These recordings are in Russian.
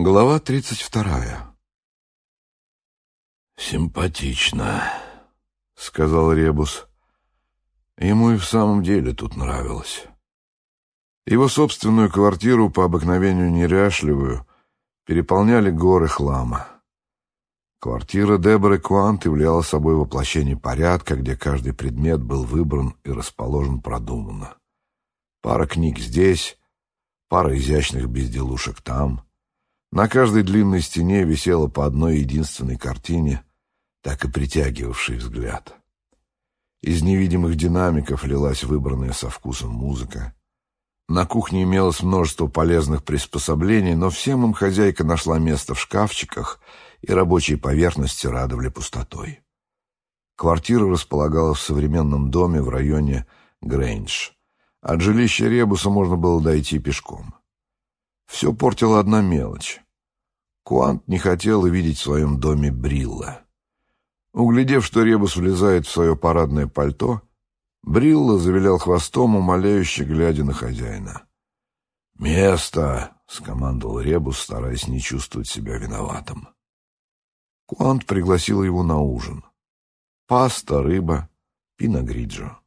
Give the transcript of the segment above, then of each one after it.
Глава тридцать вторая. «Симпатично», — сказал Ребус. Ему и в самом деле тут нравилось. Его собственную квартиру, по обыкновению неряшливую, переполняли горы хлама. Квартира Деборы Куант являла собой воплощение порядка, где каждый предмет был выбран и расположен продуманно. Пара книг здесь, пара изящных безделушек там — на каждой длинной стене висело по одной единственной картине, так и притягивавшей взгляд. Из невидимых динамиков лилась выбранная со вкусом музыка. На кухне имелось множество полезных приспособлений, но всем им хозяйка нашла место в шкафчиках, и рабочие поверхности радовали пустотой. Квартира располагалась в современном доме в районе Грейндж. От жилища Ребуса можно было дойти пешком. Все портила одна мелочь. Куант не хотел видеть в своем доме Брилла. Углядев, что Ребус влезает в свое парадное пальто, Брилла завилял хвостом, умоляюще глядя на хозяина. «Место!» — скомандовал Ребус, стараясь не чувствовать себя виноватым. Куант пригласил его на ужин. Паста, рыба, пиногриджо.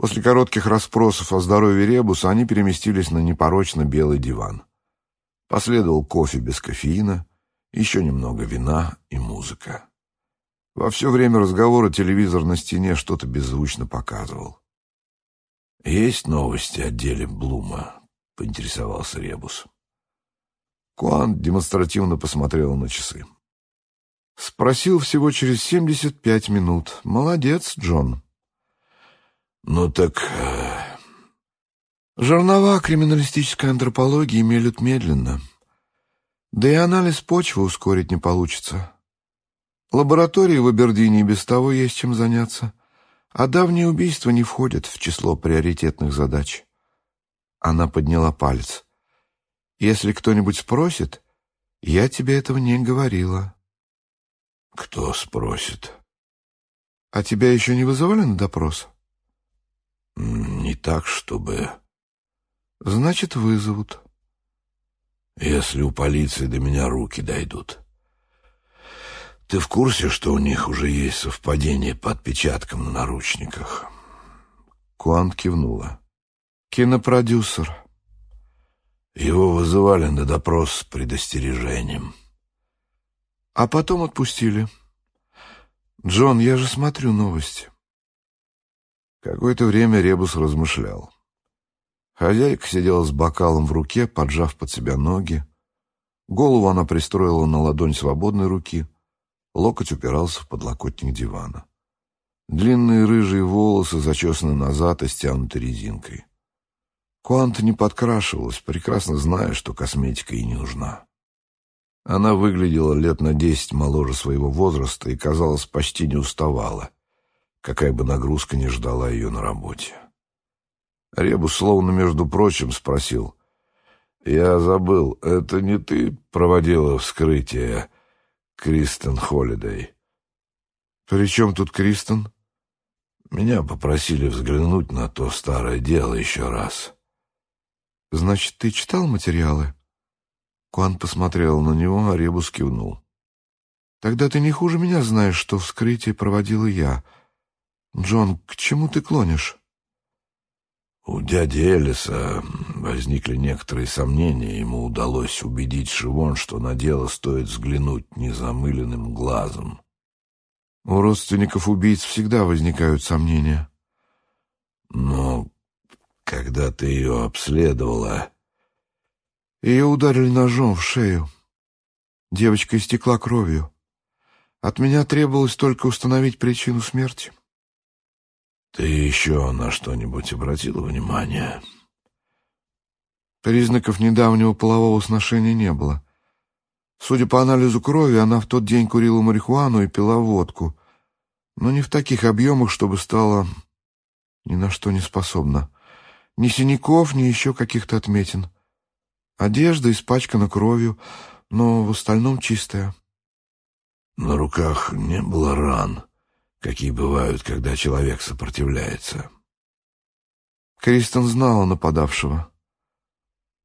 После коротких расспросов о здоровье Ребуса они переместились на непорочно белый диван. Последовал кофе без кофеина, еще немного вина и музыка. Во все время разговора телевизор на стене что-то беззвучно показывал. «Есть новости о деле Блума?» — поинтересовался Ребус. Куан демонстративно посмотрел на часы. Спросил всего через семьдесят пять минут. «Молодец, Джон». Ну так... Э, жернова криминалистической антропологии мелют медленно. Да и анализ почвы ускорить не получится. Лаборатории в Абердине без того есть чем заняться, а давние убийства не входят в число приоритетных задач. Она подняла палец. «Если кто-нибудь спросит, я тебе этого не говорила». «Кто спросит?» «А тебя еще не вызывали на допрос?» Так, чтобы... Значит, вызовут. Если у полиции до меня руки дойдут. Ты в курсе, что у них уже есть совпадение по отпечаткам на наручниках? Куант кивнула. Кинопродюсер. Его вызывали на допрос с предостережением. А потом отпустили. Джон, я же смотрю новости. Какое-то время Ребус размышлял. Хозяйка сидела с бокалом в руке, поджав под себя ноги. Голову она пристроила на ладонь свободной руки, локоть упирался в подлокотник дивана. Длинные рыжие волосы зачесаны назад и стянуты резинкой. Куанта не подкрашивалась, прекрасно зная, что косметика ей не нужна. Она выглядела лет на десять моложе своего возраста и, казалось, почти не уставала — какая бы нагрузка ни ждала ее на работе. Ребус, словно между прочим, спросил. «Я забыл, это не ты проводила вскрытие Кристен Холидей?» «При чем тут Кристен?» «Меня попросили взглянуть на то старое дело еще раз». «Значит, ты читал материалы?» Куан посмотрел на него, а Ребус кивнул. «Тогда ты не хуже меня знаешь, что вскрытие проводила я». «Джон, к чему ты клонишь?» У дяди Элиса возникли некоторые сомнения. Ему удалось убедить Шивон, что на дело стоит взглянуть незамыленным глазом. У родственников убийц всегда возникают сомнения. Но когда ты ее обследовала... Ее ударили ножом в шею. Девочка истекла кровью. От меня требовалось только установить причину смерти. Ты еще на что-нибудь обратила внимание? Признаков недавнего полового сношения не было. Судя по анализу крови, она в тот день курила марихуану и пила водку, но не в таких объемах, чтобы стала ни на что не способна. Ни синяков, ни еще каких-то отметин. Одежда испачкана кровью, но в остальном чистая. На руках не было ран какие бывают, когда человек сопротивляется. Кристен знала нападавшего.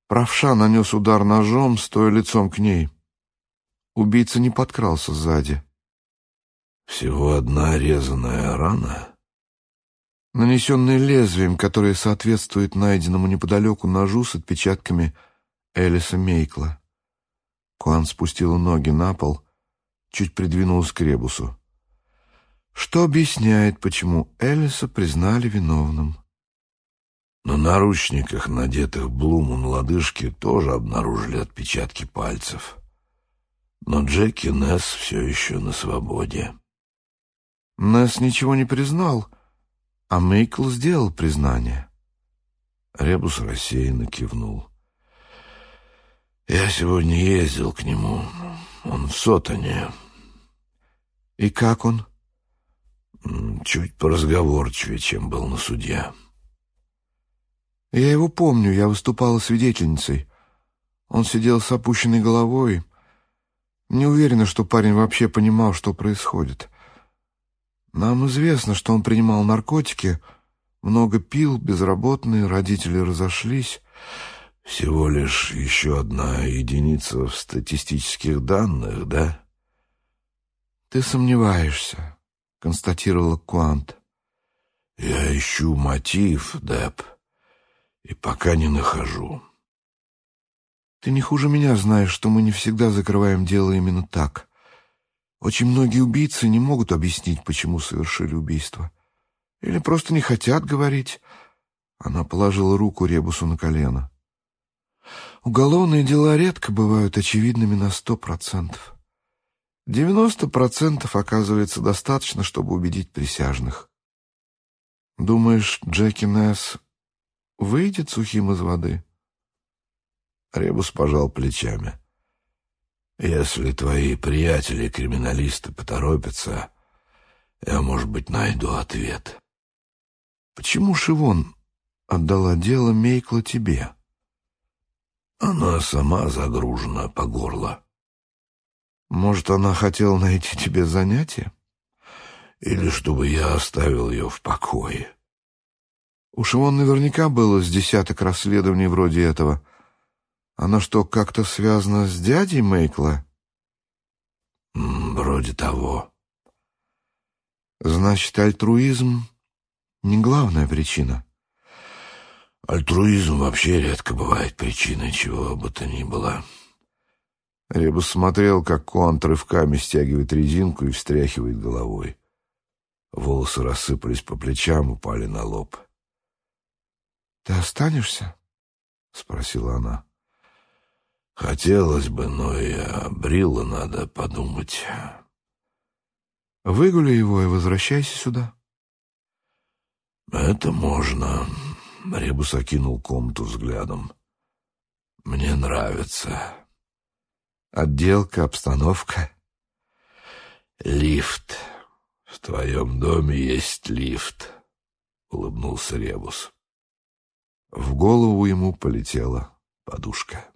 Правша нанес удар ножом, стоя лицом к ней. Убийца не подкрался сзади. Всего одна резаная рана? Нанесенная лезвием, которое соответствует найденному неподалеку ножу с отпечатками Элиса Мейкла. Куан спустила ноги на пол, чуть придвинулась к ребусу. Что объясняет, почему Элиса признали виновным. На наручниках, надетых Блуму на лодыжке, тоже обнаружили отпечатки пальцев. Но Джеки Несс все еще на свободе. Несс ничего не признал, а Мейкл сделал признание. Ребус рассеянно кивнул. «Я сегодня ездил к нему. Он в Сотоне». «И как он?» «Чуть поразговорчивее, чем был на суде». Я его помню, я выступала свидетельницей. Он сидел с опущенной головой. Не уверена, что парень вообще понимал, что происходит. Нам известно, что он принимал наркотики, много пил, безработный, родители разошлись. Всего лишь еще одна единица в статистических данных, да? Ты сомневаешься, констатировала Куант. Я ищу мотив, Деп и пока не нахожу. Ты не хуже меня знаешь, что мы не всегда закрываем дело именно так. Очень многие убийцы не могут объяснить, почему совершили убийство. Или просто не хотят говорить. Она положила руку Ребусу на колено. Уголовные дела редко бывают очевидными на сто процентов. Девяносто процентов оказывается достаточно, чтобы убедить присяжных. Думаешь, Джеки Несс выйдет сухим из воды. Ребус пожал плечами. Если твои приятели-криминалисты поторопятся, я, может быть, найду ответ. Почему Шивон отдала дело Мейкла тебе? Она сама загружена по горло. Может, она хотела найти тебе занятие? Или чтобы я оставил ее в покое? Уж он наверняка было с десяток расследований вроде этого. Оно что, как-то связано с дядей Мейкла? Вроде того. Значит, альтруизм не главная причина. Альтруизм вообще редко бывает причиной чего бы то ни было. Ребус смотрел, как Конт рывками стягивает резинку и встряхивает головой. Волосы рассыпались по плечам, упали на лоб. «Ты останешься?» — спросила она. «Хотелось бы, но и о Брилла надо подумать». «Выгули его и возвращайся сюда». «Это можно», — Ребус окинул комнату взглядом. «Мне нравится». «Отделка, обстановка». «Лифт. В твоем доме есть лифт», — улыбнулся Ребус. В голову ему полетела подушка.